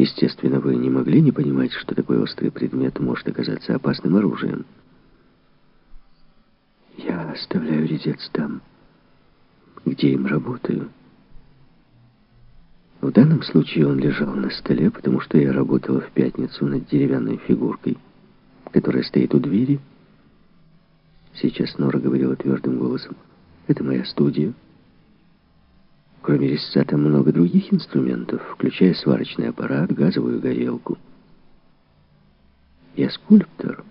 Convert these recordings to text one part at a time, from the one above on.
Естественно, вы не могли не понимать, что такой острый предмет может оказаться опасным оружием. Я оставляю резец там, где им работаю. В данном случае он лежал на столе, потому что я работала в пятницу над деревянной фигуркой, которая стоит у двери. Сейчас Нора говорила твердым голосом. Это моя студия. Кроме резца там много других инструментов, включая сварочный аппарат, газовую горелку. Я скульптор.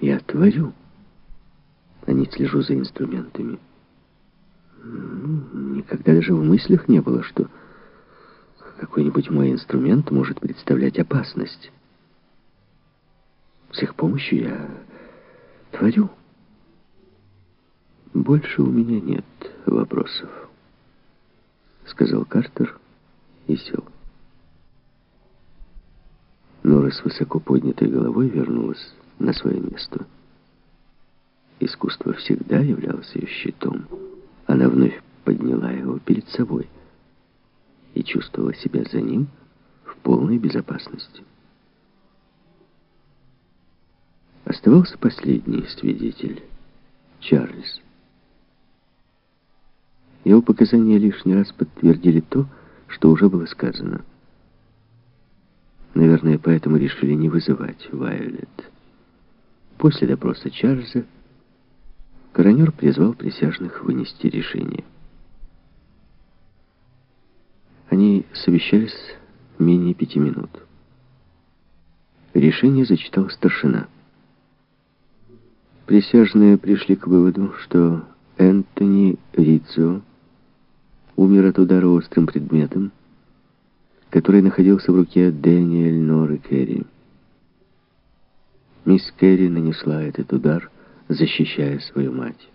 Я творю, а не слежу за инструментами. Никогда даже в мыслях не было, что какой-нибудь мой инструмент может представлять опасность. С их помощью я творю. Больше у меня нет вопросов, сказал Картер и сел. Нора с высоко поднятой головой вернулась на свое место. Искусство всегда являлось ее щитом. Она вновь подняла его перед собой и чувствовала себя за ним в полной безопасности. Оставался последний свидетель, Чарльз. Его показания лишний раз подтвердили то, что уже было сказано. Наверное, поэтому решили не вызывать Вайолет. После допроса Чарльза коронер призвал присяжных вынести решение. Они совещались менее пяти минут. Решение зачитал старшина. Присяжные пришли к выводу, что Энтони Рицо умер от удара острым предметом, который находился в руке Дэниэль Норы Керри. Мисс Керри нанесла этот удар, защищая свою мать.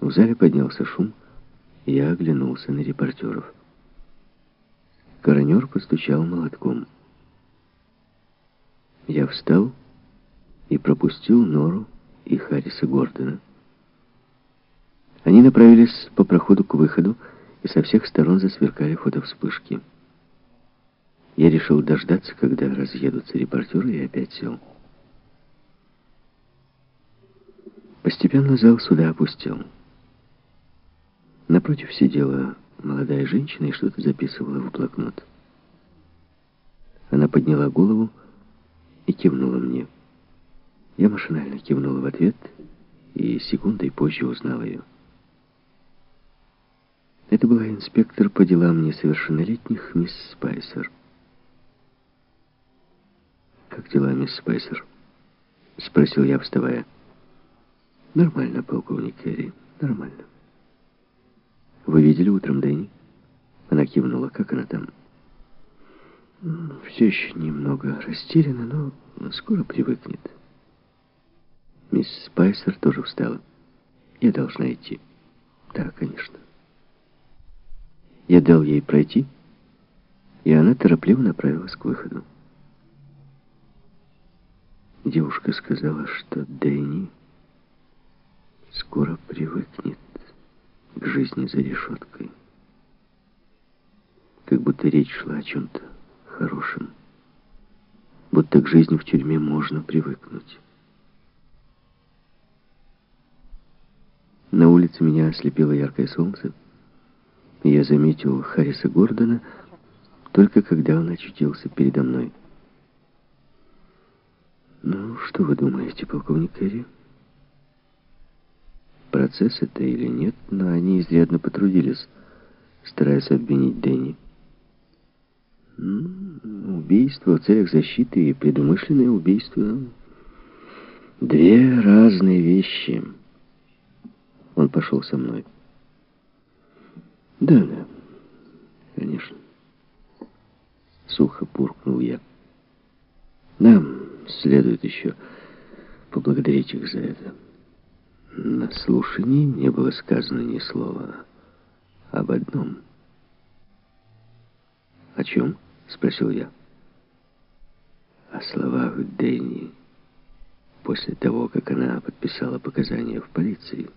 В зале поднялся шум, и я оглянулся на репортеров. Коронер постучал молотком. Я встал и пропустил Нору и Харриса Гордона. Они направились по проходу к выходу, и со всех сторон засверкали фотовспышки. Я решил дождаться, когда разъедутся репортеры, и опять сел. Постепенно зал суда опустел. Напротив сидела молодая женщина и что-то записывала в блокнот. Она подняла голову и кивнула мне. Я машинально кивнул в ответ и секундой позже узнал ее. Это была инспектор по делам несовершеннолетних мисс Спайсер. «Как дела, мисс Спайсер?» — спросил я, вставая. «Нормально, полковник Керри, нормально». «Вы видели утром Дэнни?» Она кивнула. «Как она там?» «Все еще немного растеряна, но скоро привыкнет». Мисс Спайсер тоже встала. «Я должна идти». «Да, конечно». Я дал ей пройти, и она торопливо направилась к выходу. Девушка сказала, что Дэнни скоро привыкнет к жизни за решеткой. Как будто речь шла о чем-то хорошем. Будто к жизни в тюрьме можно привыкнуть. На улице меня ослепило яркое солнце. Я заметил Харриса Гордона только когда он очутился передо мной. «Ну, что вы думаете, полковник Керри?» Процесс это или нет, но они изрядно потрудились, стараясь обвинить Дэнни. Убийство в целях защиты и предумышленное убийство — две разные вещи. Он пошел со мной. Да, да, конечно. Сухо буркнул я. Нам следует еще поблагодарить их за это. На слушании не было сказано ни слова об одном. «О чем?» — спросил я. «О словах Дэнни после того, как она подписала показания в полиции».